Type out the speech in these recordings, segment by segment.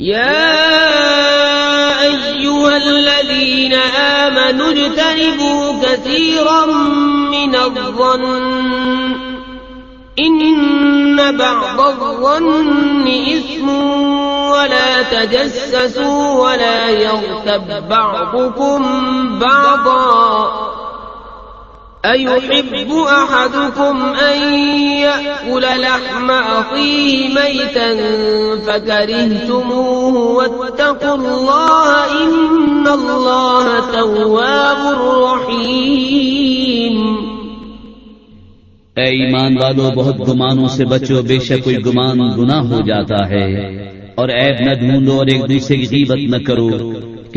يا أيها الذين آمنوا اجتنبوا كثيرا من الظن. إن بعض الظن إثم ولا تجسسوا ولا يغتب بعضكم بعضا. أيحب أحدكم أن يأكل لحم أخيه ميتا فكرهتموه واتقوا الله إن الله تواب رحيم. اے ایمان والو، بہت گمانوں سے بچو، بے شک کوئی گمان گناہ ہو جاتا ہے۔ اور عیب نہ ڈھونڈو اور ایک دوسرے کی غیبت نہ کرو۔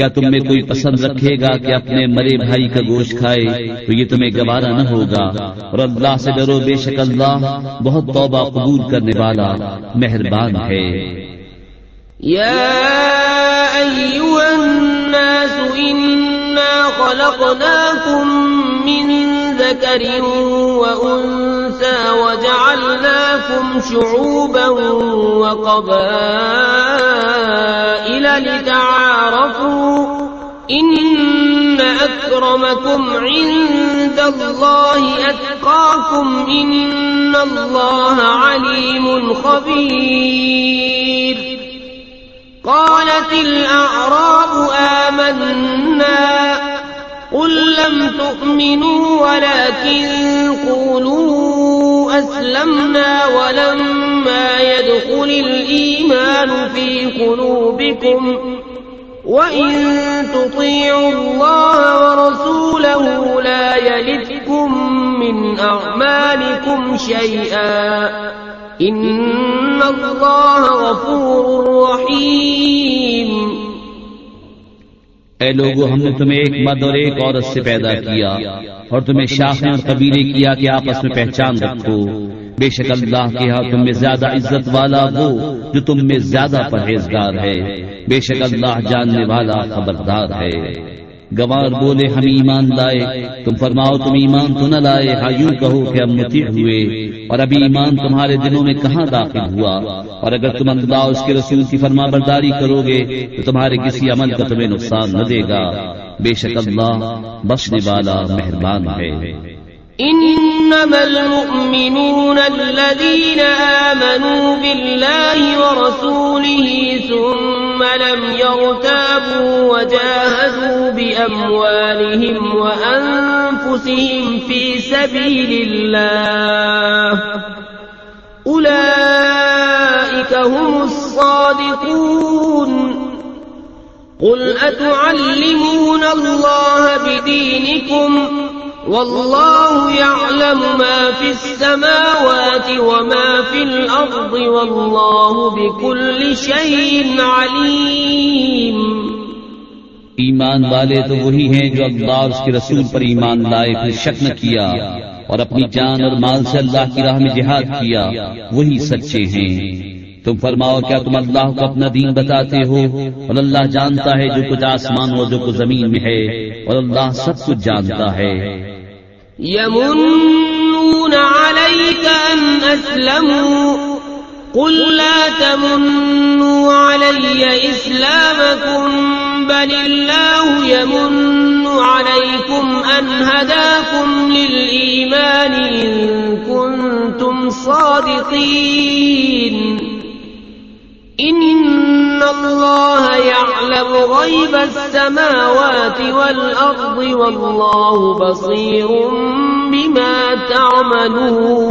کیا تم میں کوئی پسند رکھے گا کہ اپنے مرے بھائی کا گوشت کھائے؟ تو یہ تمہیں گوارا نہ ہوگا۔ اور اللہ سے ڈرو، بے شک اللہ بہت توبہ قبول کرنے والا مہربان ہے۔ يا أيها الناس إنا خلقناكم من ذكر وأنثى وجعلناكم شعوبا وقبائل لتعارفوا إن أكرمكم عند الله أتقاكم إن الله عليم خبير قالت الأعراب آمنا قل لم تؤمنوا ولكن قولوا أسلمنا ولما يدخل الإيمان في قلوبكم وإن تطيعوا الله ورسوله لا يلدكم من أعمالكم شيئا إن الله غفور رحيم اے لوگو، ہم نے تمہیں ایک مرد اور ایک عورت سے پیدا کیا اور تمہیں شاخیں اور قبیلے کیا کہ آپس میں پہچان رکھو۔ بے شک اللہ کے ہاں تم میں زیادہ عزت والا وہ جو تم میں زیادہ پرہیزگار ہے۔ بے شک اللہ جاننے والا خبردار ہے۔ گوار بولے، ہم ایمان لائے۔ تم فرماؤ، تم ایمان تو نہ لائے۔ ہاں یوں کہو کہ ہم متی ہوئے۔ اور ابھی ایمان تمہارے دلوں میں کہاں داخل ہوا؟ اور اگر تم اللہ اس کے رسول کی فرما برداری کرو گے، تو تمہارے کسی عمل کا تمہیں نقصان نہ دے گا۔ بے شک اللہ بخشنے والا مہربان ہے۔ إنما المؤمنون الذين آمنوا بالله ورسوله ثم لم يرتابوا وجاهدوا بأموالهم وأنفسهم في سبيل الله أولئك هم الصادقون قل أتعلمون الله بدينكم والله يعلم ما في السماوات وما في الأرض والله بكل شيء عليم. ایمان والے تو وہی ہیں جو اللہ اس کے رسول پر ایمان لائے پھر شک نہ کیا، اور اپنی جان اور مال سے اللہ کی راہ میں جہاد کیا، وہی سچے ہیں۔ تم فرماؤ کیا تم اللہ کو اپنا دین بتاتے ہو؟ اور اللہ جانتا ہے جو کچھ آسمان اور جو کچھ زمین میں ہے، اور اللہ سب کچھ جانتا ہے۔ يمنون عليك أن أسلموا قل لا تمنوا علي إسلامكم بل الله يمن عليكم أن هداكم للإيمان إن كنتم صادقين إن الله يعلم السماوات بما تعملون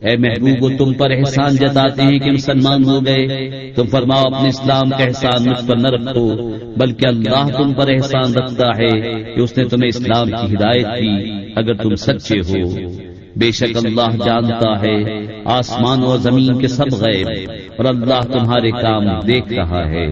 اے محبوب تم پر احسان جتاتے ہیں کہ مسلمان ہو گئے۔ تم فرماؤ، اپنے اسلام کا احسان مجھ پر نہ رکھو، بلکہ اللہ تم پر احسان رکھتا ہے کہ اس نے تمہیں اسلام کی ہدایت کی اگر تم سچے ہو۔ بے شک اللہ جانتا ہے آسمان اور زمین کے سب غیب اور اللہ تمہارے کام دیکھ رہا ہے۔